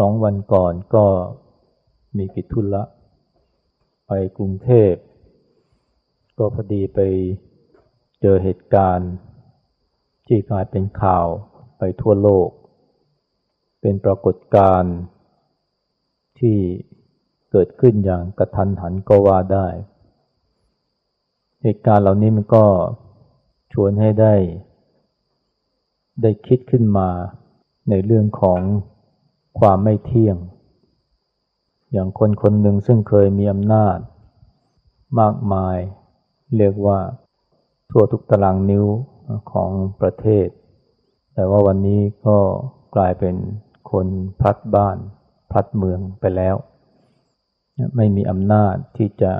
อสองวันก่อนก็มีกิจทุนละ ไปกรุงเทพ ก็พอดีไปเจอเหตุการณ์ ที่กลายเป็นข่าวไปทั่วโลก เป็นปรากฏการณ์ที่เกิดขึ้นอย่างกระทันหันก็ว่าได้ เหตุการณ์เหล่านี้มันก็ชวนให้ได้ ได้คิดขึ้นมาในเรื่องของ ความไม่เที่ยง อย่างคนคนหนึ่งซึ่งเคยมีอำนาจ มากมาย เรียกว่า ทั่วทุกตารางนิ้วของประเทศ แต่ว่าวันนี้ก็กลายเป็นคนพลัดบ้าน พลัดเมืองไปแล้ว ไม่มีอำนาจที่จะ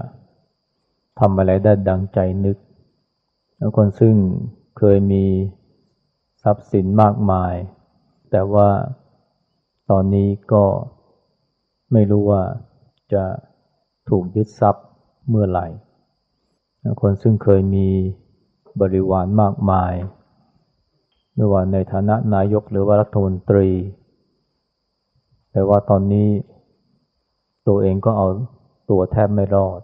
ทำอะไรได้ดังใจนึก แล้วคนซึ่งเคยมีทรัพย์สินมากมาย แต่ว่า ตอนนี้ก็ไม่รู้ว่าจะถูกยึดทรัพย์เมื่อไหร่ คนซึ่งเคยมีบริวารมากมาย ไม่ว่าในฐานะนายกหรือว่ารัฐมนตรี แต่ว่าตอนนี้ตัวเองก็เอาตัวแทบไม่รอด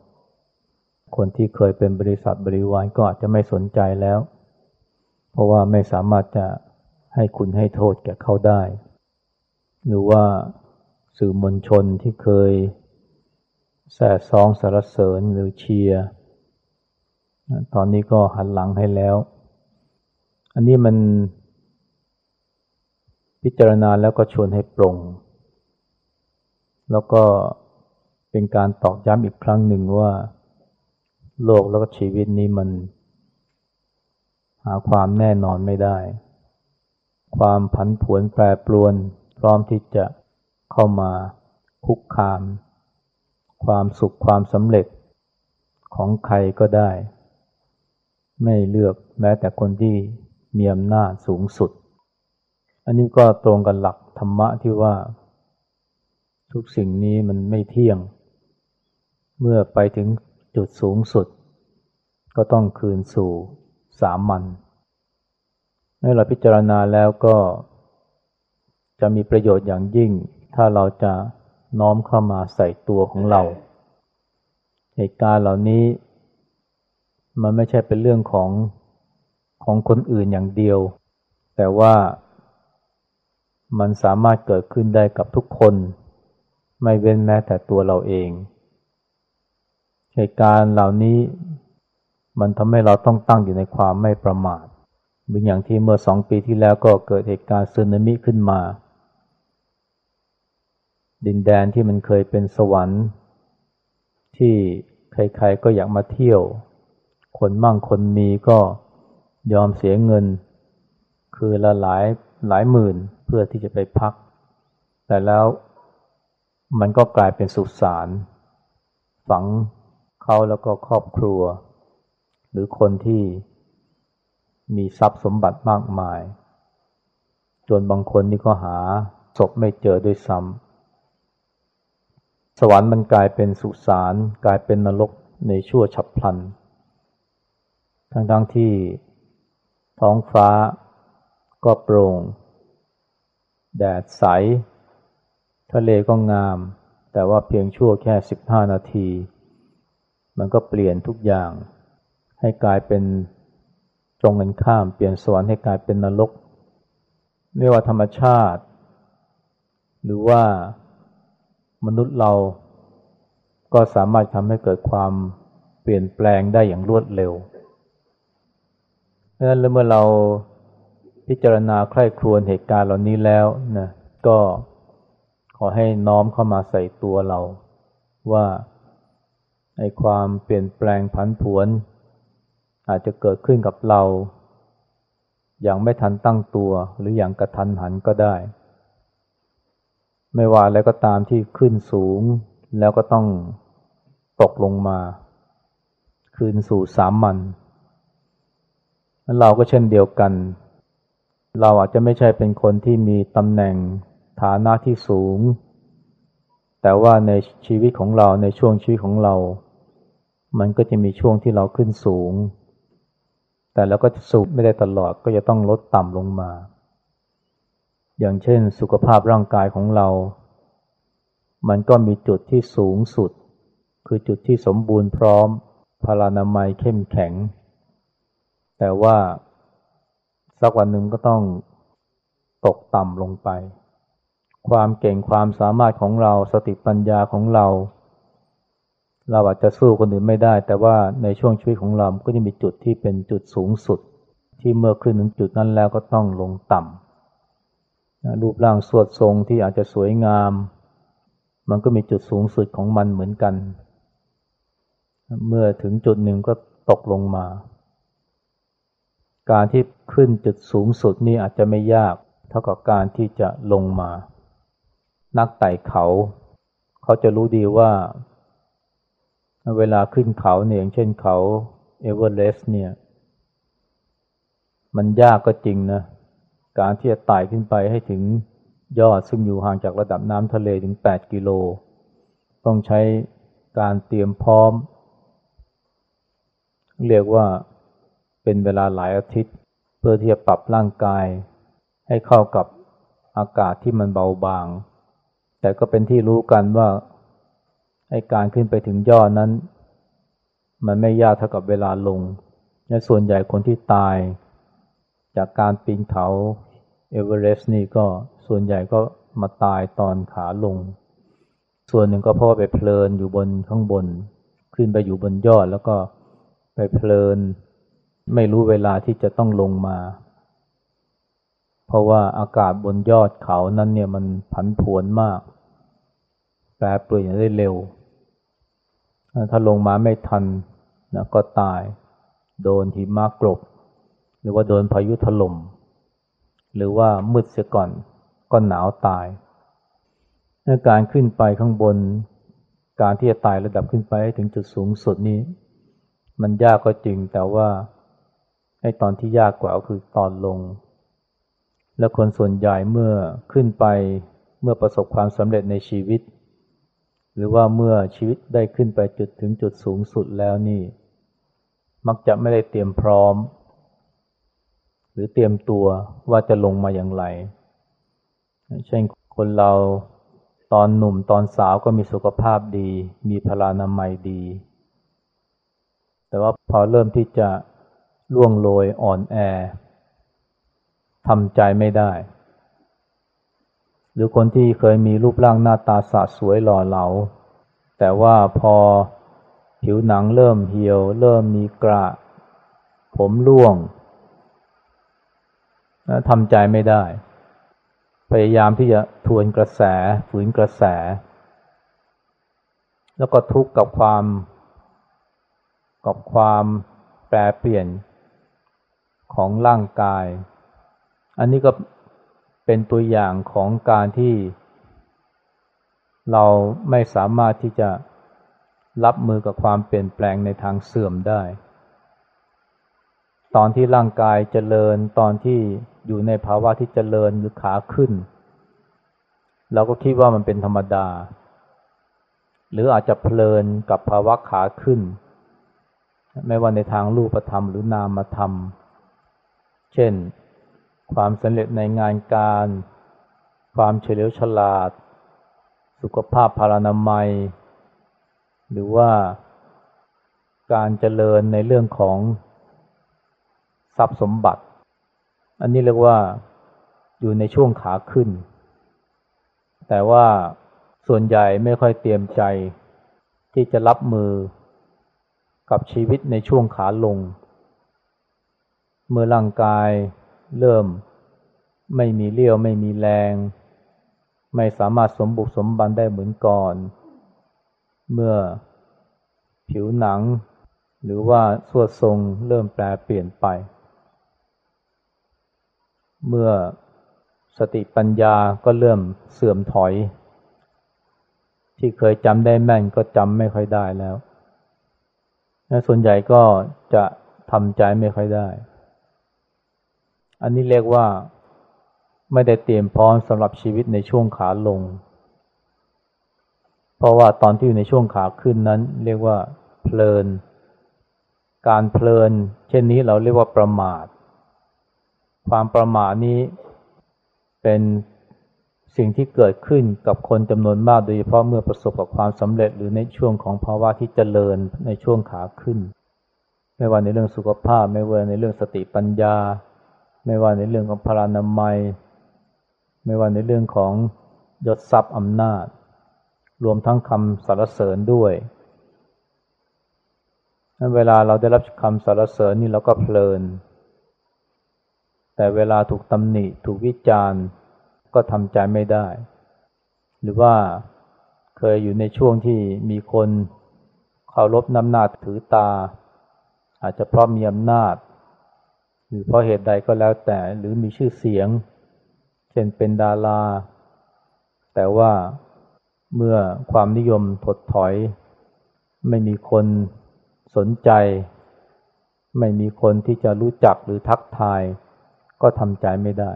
คนที่เคยเป็นบริษัทบริวารก็อาจจะไม่สนใจแล้ว เพราะว่าไม่สามารถจะให้คุณให้โทษแก่เขาได้ หรือว่าสื่อมวลชนที่เคยแส่ซองสารเสริญหรือเชียร์ตอนนี้ก็หันหลังให้แล้ว อันนี้มันพิจารณาแล้วก็ชวนให้ปรง แล้วก็เป็นการตอกย้ำอีกครั้งหนึ่งว่า โลกแล้วก็ชีวิตนี้มัน หาความแน่นอนไม่ได้ ความผันผวนแปรปรวน พร้อมที่จะเข้ามาคุกคาม ความสุขความสำเร็จของใครก็ได้ ไม่เลือกแม้แต่คนที่มีอำนาจสูงสุด อันนี้ก็ตรงกันหลักธรรมะที่ว่า ทุกสิ่งนี้มันไม่เที่ยง เมื่อไปถึงจุดสูงสุด ก็ต้องคืนสู่สามัญเมื่อเราพิจารณาแล้วก็ จะมีประโยชน์อย่างยิ่ง ถ้าเราจะน้อมเข้ามาใส่ตัวของเรา เหตุการณ์เหล่านี้ มันไม่ใช่เป็นเรื่องของของคนอื่นอย่างเดียว แต่ว่ามันสามารถเกิดขึ้นได้กับทุกคน ไม่เว้นแม้แต่ตัวเราเอง เหตุการณ์เหล่านี้ มันทำให้เราต้องตั้งอยู่ในความไม่ประมาทเหมือนอย่างที่เมื่อสองปีที่แล้วก็เกิดเหตุการณ์สึนามิขึ้นมา ดินแดนที่มันเคยเป็นสวรรค์ ที่ใครๆก็อยากมาเที่ยว คนมั่งคนมีก็ยอมเสียเงิน คือละหลายหลายหมื่นเพื่อที่จะไปพัก แต่แล้วมันก็กลายเป็นสุสานฝังเขาแล้วก็ครอบครัว หรือคนที่มีทรัพย์สมบัติมากมาย จนบางคนนี่ก็หาศพไม่เจอด้วยซ้ำ สวรรค์มันกลายเป็นสุสานกลายเป็นนรกในชั่วฉับพลัน ทั้งทั้งที่ท้องฟ้าก็โปร่ง แดดใส ทะเลก็งาม แต่ว่าเพียงชั่วแค่สิบห้านาที มันก็เปลี่ยนทุกอย่าง ให้กลายเป็นตรงกันข้าม เปลี่ยนสวรรค์ให้กลายเป็นนรก ไม่ว่าธรรมชาติ หรือว่า มนุษย์เราก็สามารถทำให้เกิดความเปลี่ยนแปลงได้อย่างรวดเร็วดังนั้นเมื่อเราพิจารณาใคร่ครวญเหตุการณ์เหล่านี้แล้วนะก็ขอให้น้อมเข้ามาใส่ตัวเรา ว่าในความเปลี่ยนแปลงผันผวน อาจจะเกิดขึ้นกับเรา อย่างไม่ทันตั้งตัวหรืออย่างกระทันหันก็ได้ ไม่ว่าอะไรก็ตามที่ขึ้นสูง แล้วก็ต้องตกลงมา คืนสู่สามัญนั้นเราก็เช่นเดียวกัน เราอาจจะไม่ใช่เป็นคนที่มีตำแหน่งฐานะที่สูง แต่ว่าในชีวิตของเราในช่วงชีวิตของเรา มันก็จะมีช่วงที่เราขึ้นสูง แต่เราก็สูงไม่ได้ตลอดก็จะต้องลดต่ำลงมา อย่างเช่นสุขภาพร่างกายของเรา มันก็มีจุดที่สูงสุด คือจุดที่สมบูรณ์พร้อมพลานามัยเข้มแข็ง แต่ว่าสักวันหนึ่งก็ต้องตกต่ำลงไป ความเก่งความสามารถของเราสติปัญญาของเรา เราอาจจะสู้คนอื่นไม่ได้ แต่ว่าในช่วงชีวิตของเราก็จะมีจุดที่เป็นจุดสูงสุด ที่เมื่อขึ้นถึงจุดนั้นแล้วก็ต้องลงต่ำ รูปร่างสวดทรงที่อาจจะสวยงาม มันก็มีจุดสูงสุดของมันเหมือนกัน เมื่อถึงจุดหนึ่งก็ตกลงมา การที่ขึ้นจุดสูงสุดนี่อาจจะไม่ยาก เท่ากับการที่จะลงมา นักไต่เขา เขาจะรู้ดีว่า เวลาขึ้นเขาเนี่ยอย่างเช่นเขาเอเวอเรสต์เนี่ย มันยากก็จริงนะ การที่จะไต่ขึ้นไปให้ถึงยอดซึ่งอยู่ห่างจากระดับน้ำทะเลถึง 8 กิโล ต้องใช้การเตรียมพร้อม เรียกว่าเป็นเวลาหลายอาทิตย์ เพื่อที่จะปรับร่างกาย ให้เข้ากับอากาศที่มันเบาบาง แต่ก็เป็นที่รู้กันว่าไอ้การขึ้นไปถึงยอดนั้น มันไม่ยากเท่ากับเวลาลง และส่วนใหญ่คนที่ตาย จากการปีนเขาเอเวอเรสต์นี่ก็ส่วนใหญ่ก็มาตายตอนขาลง ส่วนหนึ่งก็เพราะว่าไปเพลินอยู่บนข้างบน ขึ้นไปอยู่บนยอดแล้วก็ไปเพลิน ไม่รู้เวลาที่จะต้องลงมา เพราะว่าอากาศบนยอดเขานั้นเนี่ยมันผันผวนมาก แปรเปลี่ยนได้เร็ว ถ้าลงมาไม่ทันนะก็ตาย โดนหิมะกรบ รือว่าโดนพายุถลม่มหรือว่ามืดเสียก่อนก็หนาวตายการขึ้นไปข้างบน การที่จะตายระดับขึ้นไปถึงจุดสูงสุดนี้ มันยากก็จริงแต่ว่าให้ตอนที่ยากกว่าก็คือตอนลง และคนส่วนใหญ่เมื่อขึ้นไปเมื่อประสบความสำเร็จในชีวิต หรือว่าเมื่อชีวิตได้ขึ้นไปจุดถึงจุดสูงสุดแล้วนี่ มักจะไม่ได้เตรียมพร้อม หรือเตรียมตัวว่าจะลงมาอย่างไร เช่นคนเราตอนหนุ่มตอนสาวก็มีสุขภาพดี มีพลานามัยดี แต่ว่าพอเริ่มที่จะล่วงโรยอ่อนแอทำใจไม่ได้ หรือคนที่เคยมีรูปร่างหน้าตาสะสวยหล่อเหลา แต่ว่าพอผิวหนังเริ่มเหี่ยว เริ่มมีกระ ผมร่วง ทำใจไม่ได้ พยายามที่จะทวนกระแสฝืนกระแส แล้วก็ทุกข์กับความ กับความแปรเปลี่ยนของร่างกาย อันนี้ก็เป็นตัวอย่างของการที่ เราไม่สามารถที่จะรับมือกับความเปลี่ยนแปลงในทางเสื่อมได้ ตอนที่ร่างกายเจริญตอนที่ อยู่ในภาวะที่เจริญหรือขาขึ้น เราก็คิดว่ามันเป็นธรรมดา หรืออาจจะเพลินกับภาวะขาขึ้น ไม่ว่าในทางรูปธรรมหรือนามธรรม เช่น ความสำเร็จในงานการ ความเฉลียวฉลาด สุขภาพพารานามัย หรือว่าการเจริญในเรื่องของทรัพย์สมบัติ อันนี้เรียกว่าอยู่ในช่วงขาขึ้น แต่ว่าส่วนใหญ่ไม่ค่อยเตรียมใจ ที่จะรับมือกับชีวิตในช่วงขาลง เมื่อร่างกายเริ่มไม่มีเลี้ยวไม่มีแรง ไม่สามารถสมบุกสมบันได้เหมือนก่อน เมื่อผิวหนัง หรือว่าสวดทรงเริ่มแปลเปลี่ยนไป เมื่อสติปัญญาก็เริ่มเสื่อมถอย ที่เคยจำได้แม่นก็จำไม่ค่อยได้แล้วและส่วนใหญ่ก็จะทำใจไม่ค่อยได้ อันนี้เรียกว่าไม่ได้เตรียมพร้อมสำหรับชีวิตในช่วงขาลง เพราะว่าตอนที่อยู่ในช่วงขาขึ้นนั้น เรียกว่าเพลิน การเพลิน เช่นนี้เราเรียกว่าประมาท ความประมาทนี้เป็นสิ่งที่เกิดขึ้นกับคนจำนวนมากโดยเฉพาะเมื่อประสบกับความสำเร็จหรือในช่วงของภาวะที่เจริญในช่วงขาขึ้น ไม่ว่าในเรื่องสุขภาพ ไม่ว่าในเรื่องสติปัญญา ไม่ว่าในเรื่องของพลานามัย ไม่ว่าในเรื่องของยศทรัพย์อำนาจ รวมทั้งคำสรรเสริญด้วยนั้นเวลาเราได้รับคำสรรเสริญนี่เราก็เพลิน แต่เวลาถูกตำหนิถูกวิจารณ์ ก็ทำใจไม่ได้ หรือว่าเคยอยู่ในช่วงที่มีคนเคารพน้ำหน้าถือตา อาจจะเพราะมีอำนาจ หรือเพราะเหตุใดก็แล้วแต่หรือมีชื่อเสียง เช่นเป็นดารา แต่ว่าเมื่อความนิยมถดถอย ไม่มีคนสนใจ ไม่มีคนที่จะรู้จักหรือทักทาย ก็ทำใจไม่ได้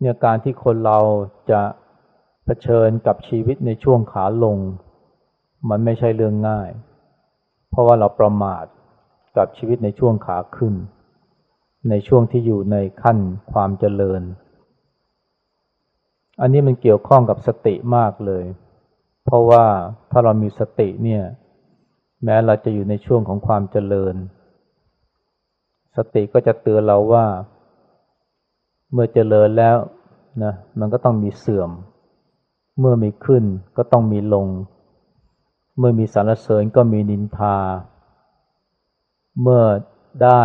เนี่ยการที่คนเราจะะเผชิญกับชีวิตในช่วงขาลง มันไม่ใช่เรื่องง่าย เพราะว่าเราประมาทกับชีวิตในช่วงขาขึ้น ในช่วงที่อยู่ในขั้นความเจริญ อันนี้มันเกี่ยวข้องกับสติมากเลย เพราะว่าถ้าเรามีสติเนี่ย แม้เราจะอยู่ในช่วงของความเจริญ สติก็จะเตือนเราว่า เมื่อเจริญแล้วนะมันก็ต้องมีเสื่อม เมื่อมีขึ้นก็ต้องมีลง เมื่อมีสารเสริญก็มีนินทา เมื่อได้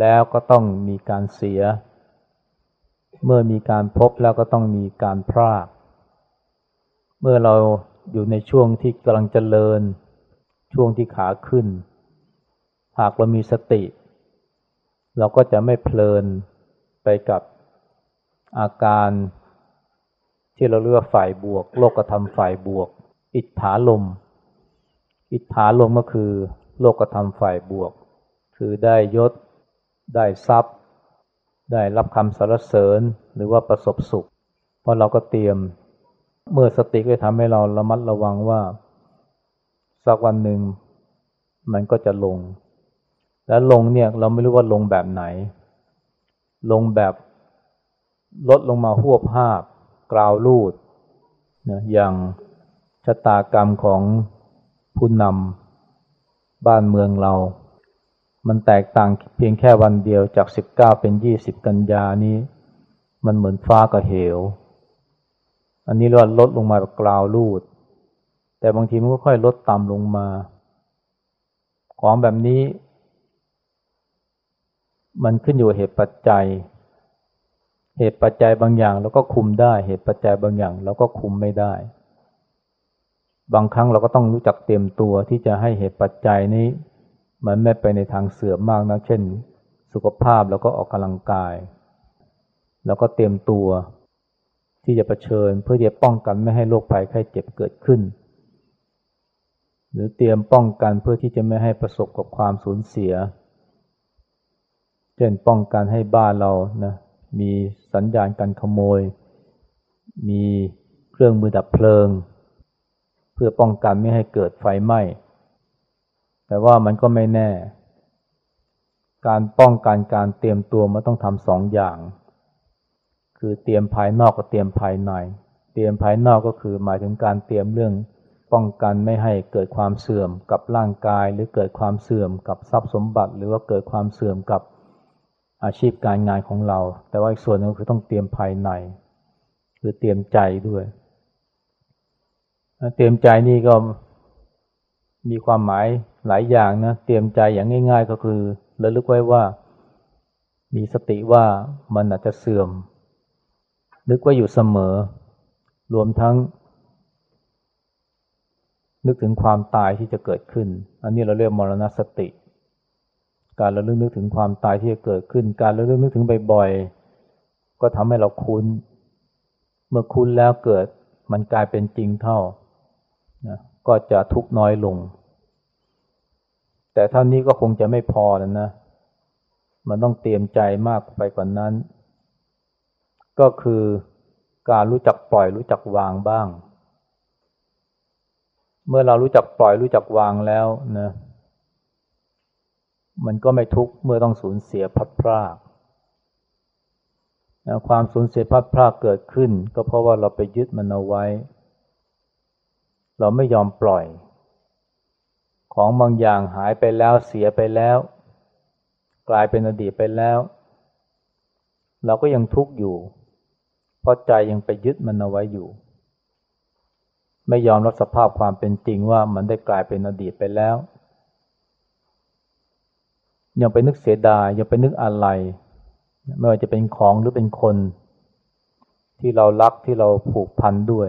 แล้วก็ต้องมีการเสีย เมื่อมีการพบแล้วก็ต้องมีการพราก เมื่อเราอยู่ในช่วงที่กำลังเจริญ ช่วงที่ขาขึ้น หากเรามีสติ เราก็จะไม่เพลินไปกับ อาการที่เราเรียกว่าฝ่ายบวก โลกธรรมฝ่ายบวก อิทธาลม อิทธาลมก็คือ โลกธรรมฝ่ายบวก คือได้ยศ ได้ทรัพย์ ได้รับคำสรรเสริญหรือว่าประสบสุข เพราะเราก็เตรียมเมื่อสติก็ทำให้เราระมัดระวังว่า สักวันหนึ่งมันก็จะลง แล้วลงเนี่ยเราไม่รู้ว่าลงแบบไหน ลงแบบ ลดลงมาหวบภาพกราวลูดนะอย่างชะตากรรมของผู้นำบ้านเมืองเรา มันแตกต่างเพียงแค่วันเดียวจากสิบเก้าเป็นยี่สิบกันยานี้ มันเหมือนฟ้ากับเหว อันนี้เราลดลงมาแบบกราวลูด แต่บางทีมันก็ค่อยลดต่ำลงมา ของแบบนี้ มันขึ้นอยู่เหตุปัจจัย เหตุปัจจัยบางอย่างเราก็คุมได้ เหตุปัจจัยบางอย่างเราก็คุมไม่ได้ บางครั้งเราก็ต้องรู้จักเตรียมตัวที่จะให้เหตุปัจจัยนี้ มันไม่ไปในทางเสื่อมมากนะเช่น สุขภาพแล้วก็ออกกำลังกาย แล้วก็เตรียมตัวที่จะะเผชิญ เพื่อจะป้องกันไม่ให้โรคภัยไข้เจ็บเกิดขึ้น หรือเตรียมป้องกันเพื่อที่จะไม่ให้ประสบกับความสูญเสีย เช่นป้องกันให้บ้านเรานะ มีสัญญาณการขโมย มีเครื่องมือดับเพลิง เพื่อป้องกันไม่ให้เกิดไฟไหม้ แต่ว่ามันก็ไม่แน่ การป้องกันการเตรียมตัวมันต้องทำสองอย่าง คือเตรียมภายนอกกับเตรียมภายใน เตรียมภายนอกก็คือหมายถึงการเตรียมเรื่องป้องกันไม่ให้เกิดความเสื่อมกับร่างกาย หรือเกิดความเสื่อมกับทรัพย์สมบัติ หรือว่าเกิดความเสื่อมกับ อาชีพการงานของเรา แต่ว่าอีกส่วนนึงคือต้องเตรียมภายใน คือเตรียมใจด้วย เตรียมใจนี่ก็มีความหมายหลายอย่างนะ เตรียมใจอย่างง่าย ๆ ก็คือระลึกไว้ว่า มีสติว่ามันอาจจะเสื่อม นึกไว่าอยู่เสมอ รวมทั้ง นึกถึงความตายที่จะเกิดขึ้น อันนี้เราเรียกมรณสติ การระลึกนึกถึงความตายที่จะเกิดขึ้น การระลึกนึกถึงบ่อยๆ ก็ทำให้เราคุ้น เมื่อคุ้นแล้วเกิดมันกลายเป็นจริงเท่านะก็จะทุกน้อยลง แต่เท่านี้ก็คงจะไม่พอแล้วนะ มันต้องเตรียมใจมากไปกว่านั้น ก็คือการรู้จักปล่อยรู้จักวางบ้าง เมื่อเรารู้จักปล่อยรู้จักวางแล้วนะ มันก็ไม่ทุกข์เมื่อต้องสูญเสียพัดพรากนะความสูญเสียพัดพรากเกิดขึ้น ก็เพราะว่าเราไปยึดมันเอาไว้ เราไม่ยอมปล่อย ของบางอย่างหายไปแล้วเสียไปแล้ว กลายเป็นอดีตไปแล้ว เราก็ยังทุกข์อยู่ เพราะใจยังไปยึดมันเอาไว้อยู่ ไม่ยอมรับสภาพความเป็นจริงว่ามันได้กลายเป็นอดีตไปแล้ว ยังไปนึกเสียดายยังไปนึกอะไร ไม่ว่าจะเป็นของหรือเป็นคน ที่เรารักที่เราผูกพันด้วย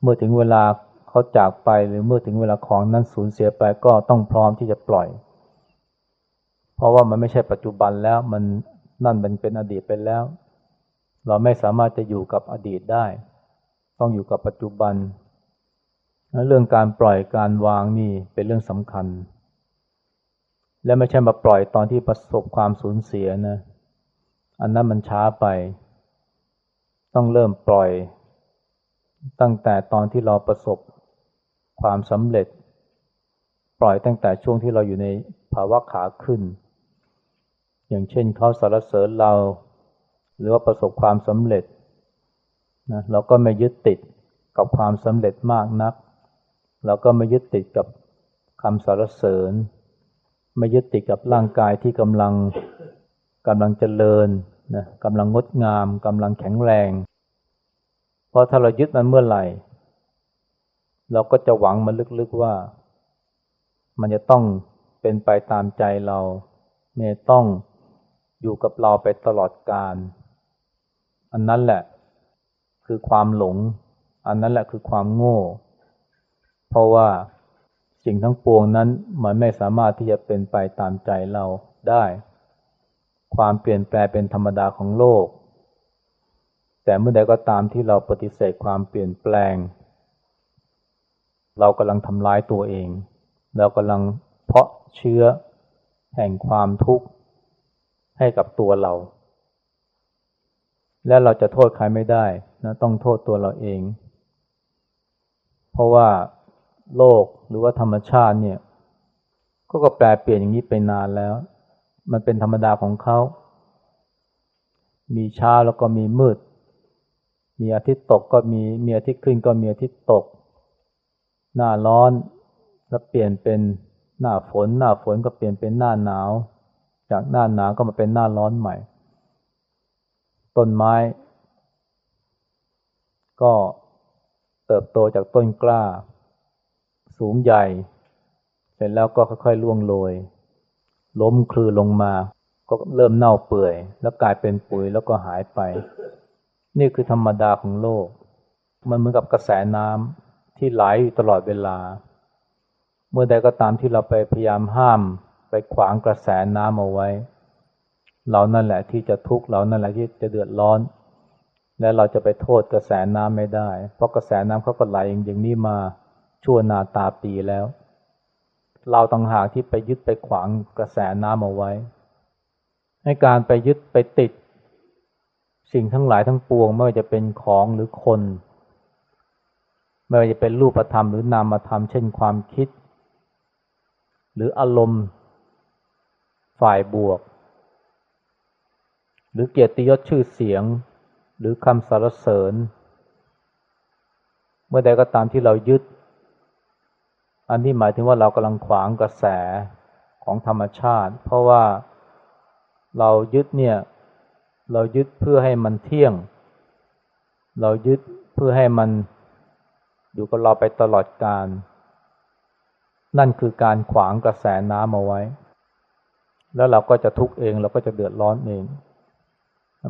เมื่อถึงเวลาเขาจากไปหรือเมื่อถึงเวลาของนั้นสูญเสียไปก็ต้องพร้อมที่จะปล่อย เพราะว่ามันไม่ใช่ปัจจุบันแล้วมันนั่นมันเป็นอดีตไปแล้ว เราไม่สามารถจะอยู่กับอดีตได้ ต้องอยู่กับปัจจุบัน เรื่องการปล่อยการวางนี่เป็นเรื่องสำคัญ และไม่ใช่มาปล่อยตอนที่ประสบความสูญเสียนะ อันนั้นมันช้าไป ต้องเริ่มปล่อย ตั้งแต่ตอนที่เราประสบความสำเร็จ ปล่อยตั้งแต่ช่วงที่เราอยู่ในภาวะขาขึ้น อย่างเช่นเขาสรรเสริญเรา หรือว่าประสบความสำเร็จนะเราก็ไม่ยึดติดกับความสำเร็จมากนัก เราก็ไม่ยึดติดกับคำสรรเสริญ ไม่ยึดติดกับร่างกายที่กำลังกำลังเจริญนะกำลังงดงามกำลังแข็งแรง เพราะถ้าเรายึดมันเมื่อไหร่ เราก็จะหวังมันลึกๆว่า มันจะต้องเป็นไปตามใจเราไม่ต้องอยู่กับเราไปตลอดกาลอันนั้นแหละคือความหลง อันนั้นแหละคือความโง่ เพราะว่า สิ่งทั้งปวงนั้นมันไม่สามารถที่จะเป็นไปตามใจเราได้ ความเปลี่ยนแปลงเป็นธรรมดาของโลก แต่เมื่อใดก็ตามที่เราปฏิเสธความเปลี่ยนแปลง เรากำลังทำร้ายตัวเอง เรากำลังเพาะเชื้อแห่งความทุกข์ให้กับตัวเรา และเราจะโทษใครไม่ได้นะต้องโทษตัวเราเอง เพราะว่า โลกหรือว่าธรรมชาติเนี่ยก็ก็แปลเปลี่ยนอย่างนี้ไปนานแล้ว มันเป็นธรรมดาของเขา มีเช้าแล้วก็มีมืด มีอาทิตย์ตกก็มี มีอาทิตย์ขึ้นก็มีอาทิตย์ตก หน้าร้อนแล้วเปลี่ยนเป็นหน้าฝน หน้าฝนก็เปลี่ยนเป็นหน้าหนาว จากหน้าหนาวก็มาเป็นหน้าร้อนใหม่ ต้นไม้ ก็เติบโตจากต้นกล้า สูงใหญ่ เสร็จแล้วก็ค่อยๆล่วงโรยล้มคลือลงมา ก็เริ่มเน่าเปื่อย แล้วกลายเป็นปุ๋ยแล้วก็หายไป นี่คือธรรมดาของโลก มันเหมือนกับกระแสน้ำที่ไหลอยู่ตลอดเวลา เมื่อใดก็ตามที่เราไปพยายามห้าม ไปขวางกระแสน้ำเอาไว้ เรานั่นแหละที่จะทุกข์เรานั่นแหละที่จะเดือดร้อน และเราจะไปโทษกระแสน้ำไม่ได้ เพราะกระแสน้ำเขาก็ไหลอย่างนี้มา ชั่วนาตาปีแล้ว เราต่างหากที่ไปยึดไปขวางกระแสน้ำเอาไว้ ให้การไปยึดไปติด สิ่งทั้งหลายทั้งปวง ไม่ว่าจะเป็นของหรือคน ไม่ว่าจะเป็นรูปธรรมหรือนามธรรมเช่นความคิด หรืออารมณ์ ฝ่ายบวก หรือเกียรติยศชื่อเสียง หรือคำสรรเสริญเมื่อใดก็ตามที่เรายึด อันนี้หมายถึงว่าเรากำลังขวางกระแสของธรรมชาติ เพราะว่าเรายึดเนี่ย เรายึดเพื่อให้มันเที่ยง เรายึดเพื่อให้มันอยู่กับเราไปตลอดกาลนั่นคือการขวางกระแสน้ำเอาไว้ แล้วเราก็จะทุกข์เองเราก็จะเดือดร้อนเอง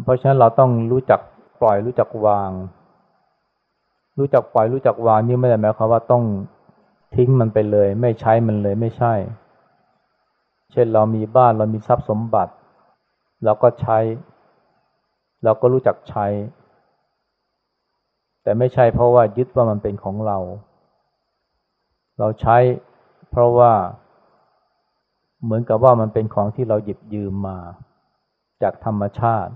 เพราะฉะนั้นเราต้องรู้จักปล่อยรู้จักวาง รู้จักปล่อยรู้จักวางนี่ไม่ได้หมายความว่าต้อง ทิ้งมันไปเลย ไม่ใช้มันเลยไม่ใช่ เช่นเรามีบ้านเรามีทรัพย์สมบัติเราก็ใช้ เราก็รู้จักใช้ แต่ไม่ใช่เพราะว่ายึดว่ามันเป็นของเรา เราใช้ เพราะว่า เหมือนกับว่ามันเป็นของที่เราหยิบยืมมา จากธรรมชาติ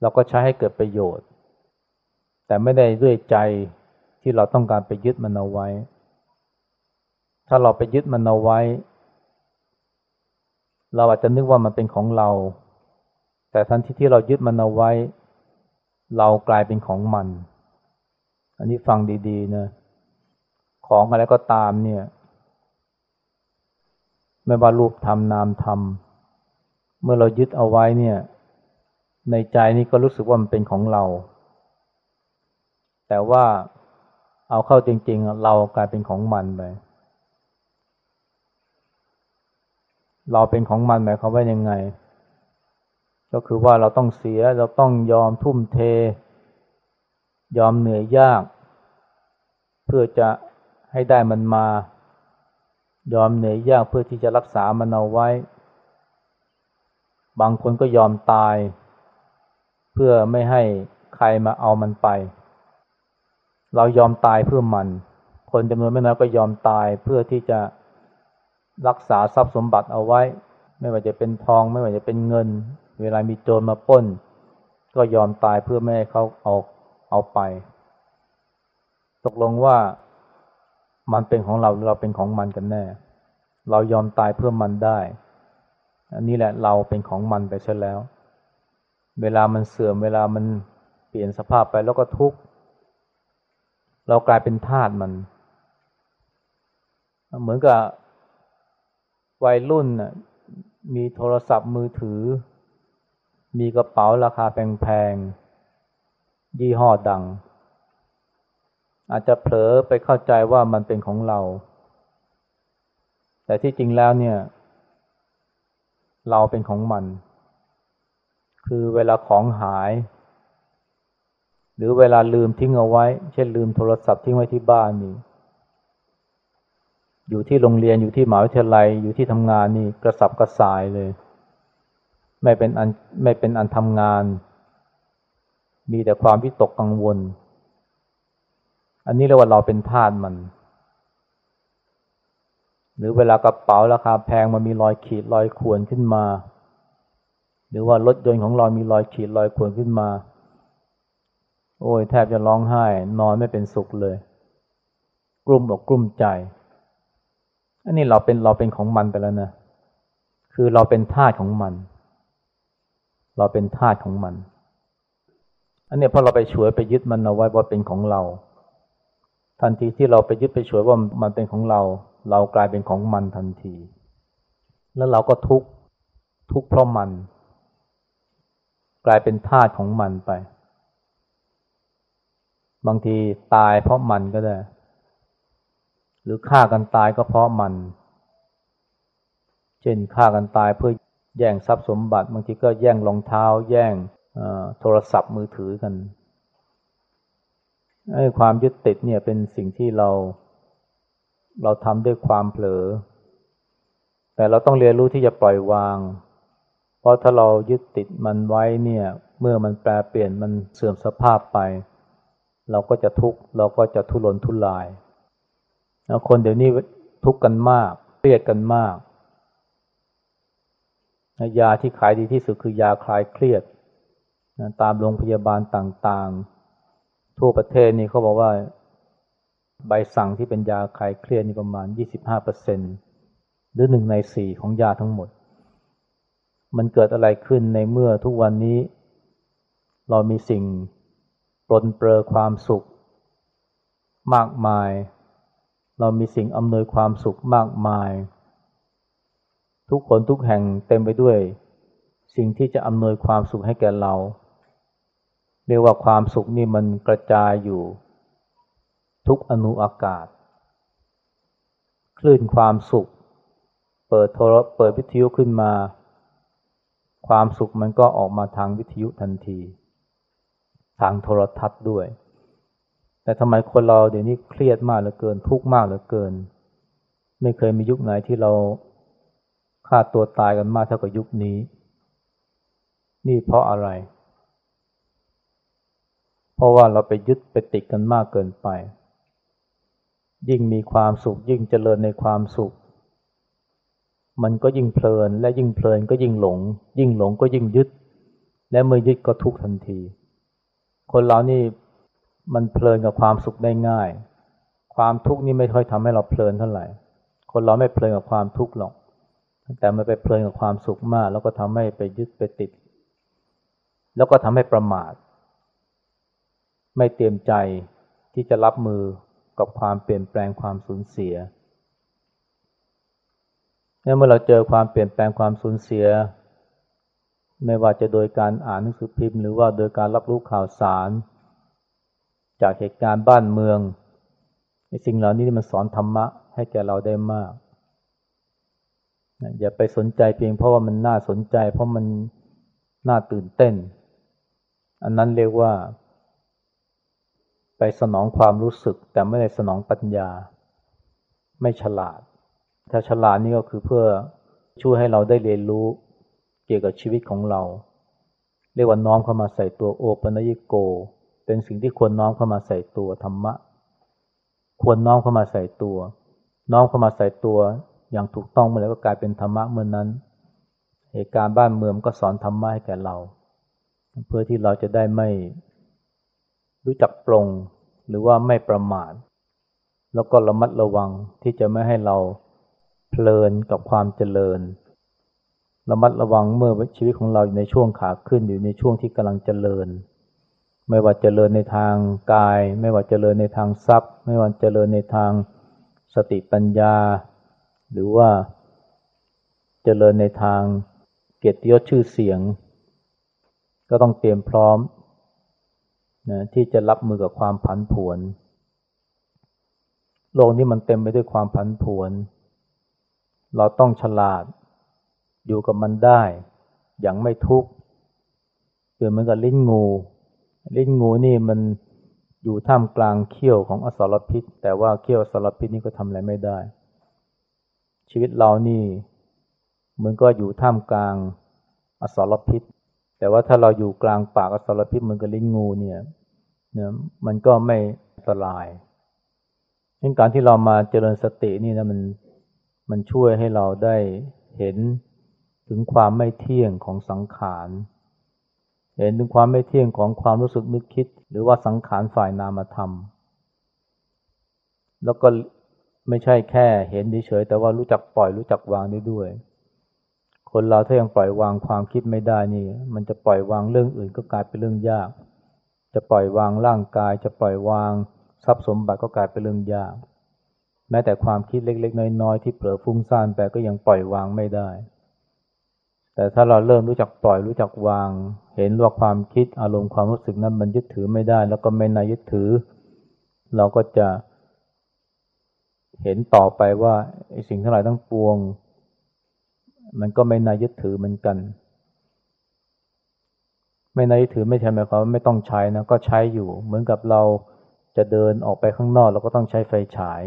เราก็ใช้ให้เกิดประโยชน์ แต่ไม่ได้ด้วยใจ ที่เราต้องการไปยึดมันเอาไว้ ถ้าเราไปยึดมันเอาไว้ เราอาจจะนึกว่ามันเป็นของเรา แต่ทันทีที่เรายึดมันเอาไว้ เรากลายเป็นของมัน อันนี้ฟังดีๆนะของอะไรก็ตามเนี่ย ไม่ว่ารูปทำนามทำเมื่อเรายึดเอาไว้เนี่ย ในใจนี่ก็รู้สึกว่ามันเป็นของเรา แต่ว่า เอาเข้าจริง ๆ เรากลายเป็นของมันไปเราเป็นของมันหมายความว่ายังไง ก็คือว่าเราต้องเสียเราต้องยอมทุ่มเท ยอมเหนื่อยยาก เพื่อจะให้ได้มันมา ยอมเหนื่อยยากเพื่อที่จะรักษามันเอาไว้ บางคนก็ยอมตาย เพื่อไม่ให้ใครมาเอามันไป เรายอมตายเพื่อมัน คนจำนวนไม่น้อยก็ยอมตายเพื่อที่จะรักษาทรัพย์สมบัติเอาไว้ ไม่ว่าจะเป็นทอง ไม่ว่าจะเป็นเงิน เวลามีโจรมาป้น ก็ยอมตายเพื่อไม่ให้เขาเอาเอาไป ตกลงว่ามันเป็นของเราเราเป็นของมันกันแน่ เรายอมตายเพื่อมันได้ อันนี้แหละเราเป็นของมันไปเสียแล้ว เวลามันเสื่อมเวลามันเปลี่ยนสภาพไปแล้วก็ทุกข์ เรากลายเป็นทาสมัน เหมือนกับวัยรุ่นมีโทรศัพท์มือถือ มีกระเป๋าราคาแพงๆ ยี่ห้อดัง อาจจะเผลอไปเข้าใจว่ามันเป็นของเรา แต่ที่จริงแล้วเนี่ย เราเป็นของมัน คือเวลาของหาย หรือเวลาลืมทิ้งเอาไว้ เช่นลืมโทรศัพท์ทิ้งไว้ที่บ้านนี่ อยู่ที่โรงเรียนอยู่ที่หมหาวิทยาลัยอยู่ที่ทำงานนี่กระสับกระส่ายเลย ไม่เป็นอันไม่เป็นอันทำงาน มีแต่ความวิตกกังวล อันนี้เรียกว่าเราเป็นทาสมัน หรือเวลากระเป๋าราคาแพงมันมีรอยขีดรอยข่วนขึ้นมา หรือว่ารถยนต์ของเรามีรอยขีดรอยข่วนขึ้นมา โอ้ยแทบจะร้องไห้ นอนไม่เป็นสุขเลย กลุ่มอกกลุ่มใจ อันนี้เราเป็นเราเป็นของมันไปแล้วนะ คือเราเป็นทาสของมัน เราเป็นทาสของมัน อันนี้พอเราไปช่วยไปยึดมันเอาไว้ว่าเป็นของเรา ทันทีที่เราไปยึดไปช่วยว่ามันเป็นของเรา เรากลายเป็นของมันทันที แล้วเราก็ทุกข์ทุกข์เพราะมัน กลายเป็นทาสของมันไป บางทีตายเพราะมันก็ได้ หรือฆ่ากันตายก็เพราะมัน เช่นฆ่ากันตายเพื่อแย่งทรัพย์สมบัติ บางทีก็แย่งรองเท้า แย่งโทรศัพท์มือถือกันไอ้ความยึดติดเนี่ยเป็นสิ่งที่เรา เราทำด้วยความเผลอ แต่เราต้องเรียนรู้ที่จะปล่อยวาง เพราะถ้าเรายึดติดมันไว้เนี่ย เมื่อมันแปลเปลี่ยนมันเสื่อมสภาพไป เราก็จะทุกข์เราก็จะทุรนทุรายแล้วคนเดี๋ยวนี้ทุกข์กันมากเครียดกันมากยาที่ขายดีที่สุดคือยาคลายเครียดตามโรงพยาบาลต่างๆ ทั่วประเทศนี่เขาบอกว่า ใบสั่งที่เป็นยาคลายเครียดนี่ประมาณ 25เปอร์เซ็นหรือหนึ่งในสี่ของยาทั้งหมด มันเกิดอะไรขึ้นในเมื่อทุกวันนี้ เรามีสิ่ง ปลนเปลือความสุข มากมาย เรามีสิ่งอำนวยความสุขมากมาย ทุกคนทุกแห่งเต็มไปด้วย สิ่งที่จะอำนวยความสุขให้แก่เรา เรียกว่าความสุขนี่มันกระจายอยู่ ทุกอนุอากาศ คลื่นความสุข เปิดโทรเปิดวิทยุขึ้นมา ความสุขมันก็ออกมาทางวิทยุทันที ทางโทรทัศน์ด้วย แต่ทำไมคนเราเดี๋ยวนี้เครียดมากเหลือเกิน ทุกข์มากเหลือเกิน ไม่เคยมียุคไหนที่เราฆ่าตัวตายกันมากเท่ากับยุคนี้ นี่เพราะอะไร เพราะว่าเราไปยึดไปติดกันมากเกินไป ยิ่งมีความสุข ยิ่งเจริญในความสุข มันก็ยิ่งเพลิน และยิ่งเพลินก็ยิ่งหลง ยิ่งหลงก็ยิ่งยึด และเมื่อยึดก็ทุกข์ทันที คนเรานี่มันเพลินกับความสุขได้ง่าย ความทุกข์นี่ไม่ค่อยทำให้เราเพลินเท่าไหร่ คนเราไม่เพลินกับความทุกข์หรอก แต่มันไปเพลินกับความสุขมาก แล้วก็ทำให้ไปยึดไปติด แล้วก็ทำให้ประมาท ไม่เตรียมใจที่จะรับมือกับความเปลี่ยนแปลงความสูญเสียเมื่อเราเจอความเปลี่ยนแปลงความสูญเสีย ไม่ว่าจะโดยการอ่านหนังสือพิมพ์ หรือว่าโดยการรับรู้ข่าวสาร จากเหตุการณ์บ้านเมืองในสิ่งเหล่านี้มันสอนธรรมะให้แก่เราได้มากอย่าไปสนใจเพียงเพราะว่ามันน่าสนใจ เพราะมันน่าตื่นเต้น อันนั้นเรียกว่า ไปสนองความรู้สึก แต่ไม่ได้สนองปัญญา ไม่ฉลาด ถ้าฉลาดนี่ก็คือเพื่อช่วยให้เราได้เรียนรู้ กี่ยวกับชีวิตของเรา เรียกว่าน้อมเข้ามาใส่ตัวโอปัญญิโก เป็นสิ่งที่ควรน้อมเข้ามาใส่ตัวธรรมะ ควรน้อมเข้ามาใส่ตัว น้อมเข้ามาใส่ตัวอย่างถูกต้องเมื่อแล้วก็กลายเป็นธรรมะเมื่อนนั้น เหตุการณ์บ้านเมืองก็สอนธรรมะให้แก่เรา เพื่อที่เราจะได้ไม่รู้จักปรงหรือว่าไม่ประมาทแล้วก็ระมัดระวังที่จะไม่ให้เราเพลินกับความเจริญ ระมัดระวังเมื่อชีวิตของเราอยู่ในช่วงขาขึ้นอยู่ในช่วงที่กำลังเจริญ ไม่ว่าเจริญในทางกาย ไม่ว่าเจริญในทางทรัพย์ ไม่ว่าเจริญในทางสติปัญญา หรือว่าเจริญในทางเกียรติยศชื่อเสียง ก็ต้องเตรียมพร้อมนะที่จะรับมือกับความผันผวน โลกนี้มันเต็มไปด้วยความผันผวน เราต้องฉลาด อยู่กับมันได้ อย่างไม่ทุกข์เปรียบเหมือนกับลิ้นงู ลิ้นงูนี่มันอยู่ท่ามกลางเขี้ยวของอสรพิษ แต่ว่าเขี้ยวอสรพิษนี่ก็ทำอะไรไม่ได้ ชีวิตเรานี่เหมือนก็อยู่ท่ามกลางอสรพิษ แต่ว่าถ้าเราอยู่กลางปากอสรพิษเหมือนกับลิ้นงูเนี่ยเนี่ยมันก็ไม่อันตายดังการที่เรามาเจริญสตินี่นะมันมันช่วยให้เราได้เห็น ถึงความไม่เที่ยงของสังขาร เห็นถึงความไม่เที่ยงของความรู้สึกนึกคิด หรือว่าสังขารฝ่ายนามธรรม แล้วก็ไม่ใช่แค่เห็นเฉยแต่ว่ารู้จักปล่อยรู้จักวางได้ด้วย คนเราถ้ายังปล่อยวางความคิดไม่ได้นี่ มันจะปล่อยวางเรื่องอื่นก็กลายเป็นเรื่องยาก จะปล่อยวางร่างกาย จะปล่อยวางทรัพย์สมบัติก็กลายเป็นเรื่องยากแม้แต่ความคิดเล็ก ๆ น้อย ๆ ที่เผลอฟุ้งซ่านไปก็ยังปล่อยวางไม่ได้ แต่ถ้าเราเริ่มรู้จักปล่อยรู้จักวาง เห็นว่าความคิดอารมณ์ความรู้สึกนั้นมันยึดถือไม่ได้ แล้วก็ไม่นายึดถือ เราก็จะเห็นต่อไปว่าไอ้สิ่งทั้งหลายทั้งปวง มันก็ไม่นายึดถือเหมือนกัน ไม่นายึดถือไม่ใช่หมายความว่าไม่ต้องใช้นะก็ใช้อยู่ เหมือนกับเราจะเดินออกไปข้างนอก เราก็ต้องใช้ไฟฉาย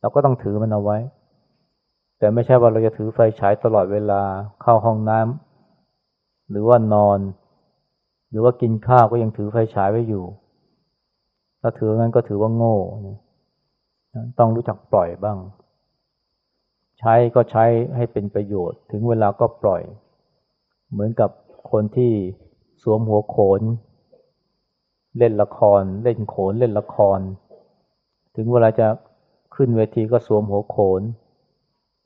เราก็ต้องถือมันเอาไว้ แต่ไม่ใช่ว่าเราจะถือไฟฉายตลอดเวลาเข้าห้องน้ำหรือว่านอน หรือว่ากินข้าวก็ยังถือไฟฉายไว้อยู่ ถ้าถืองั้นก็ถือว่าโง่ต้องรู้จักปล่อยบ้าง ใช้ก็ใช้ให้เป็นประโยชน์ ถึงเวลาก็ปล่อย เหมือนกับคนที่สวมหัวโขน เล่นละคร เล่นโขนเล่นละคร ถึงเวลาจะขึ้นเวทีก็สวมหัวโขน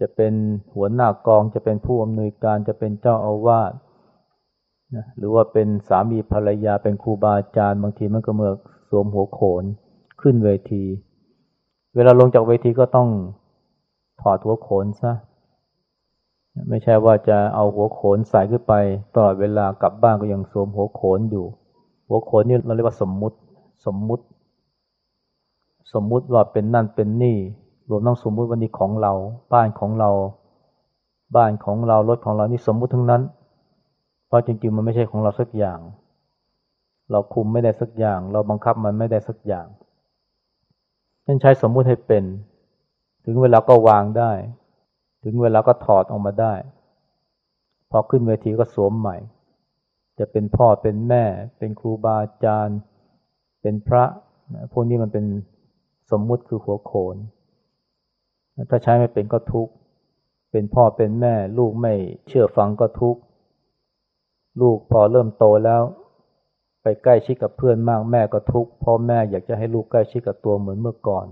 จะเป็นหัวหน้ากอง จะเป็นผู้อำนวยการ จะเป็นเจ้าอาวาสนะหรือว่าเป็นสามีภรรยา เป็นครูบาอาจารย์ บางทีมันก็เมื่อสวมหัวโขนขึ้นเวที เวลาลงจากเวทีก็ต้องถอดหัวโขนซะ ไม่ใช่ว่าจะเอาหัวโขนใส่ขึ้นไปตลอดเวลากลับบ้านก็ยังสวมหัวโขนอยู่ หัวโขนนี่เราเรียกว่าสมมุติ สมมุติ สมมุติว่าเป็นนั่นเป็นนี่ รวมทั้งสมมุติวันนี้ของเรา บ้านของเรา บ้านของเรารถของเรานี่สมมุติทั้งนั้น เพราะจริงๆมันไม่ใช่ของเราสักอย่าง เราคุมไม่ได้สักอย่าง เราบังคับมันไม่ได้สักอย่างฉันใช้สมมุติให้เป็น ถึงเวลาก็วางได้ ถึงเวลาก็ถอดออกมาได้ พอขึ้นเวทีก็สวมใหม่ จะเป็นพ่อเป็นแม่ เป็นครูบาอาจารย์ เป็นพระพวกนี้มันเป็นสมมุติคือหัวโขน ถ้าใช้ไม่เป็นก็ทุกข์ เป็นพ่อเป็นแม่ ลูกไม่เชื่อฟังก็ทุกข์ ลูกพอเริ่มโตแล้ว ไปใกล้ชิดกับเพื่อนมากแม่ก็ทุกข์พ่อแม่อยากจะให้ลูกใกล้ชิดกับตัวเหมือนเมื่อก่อน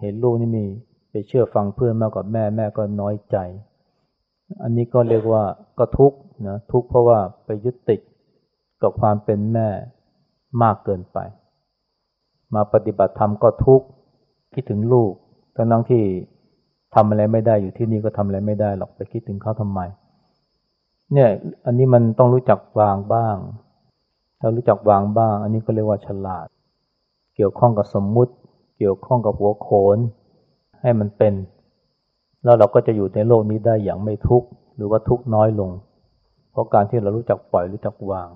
เห็นลูกนี่มีไปเชื่อฟังเพื่อนมากกว่าแม่แม่ก็น้อยใจ อันนี้ก็เรียกว่าก็ทุกข์นะทุกข์เพราะว่าไปยึดติดกับความเป็นแม่มากเกินไป มาปฏิบัติธรรมก็ทุกข์คิดถึงลูก ทั้งนั้นที่ทำอะไรไม่ได้อยู่ที่นี่ก็ทำอะไรไม่ได้หรอกไปคิดถึงเขาทำไม เนี่ย อันนี้มันต้องรู้จักวางบ้างถ้ารู้จักวางบ้าง อันนี้ก็เรียกว่าฉลาด เกี่ยวข้องกับสมมุติ เกี่ยวข้องกับหัวโขน ให้มันเป็น แล้วเราก็จะอยู่ในโลกนี้ได้อย่างไม่ทุกข์หรือว่าทุกข์น้อยลง เพราะการที่เรารู้จักปล่อยรู้จักวาง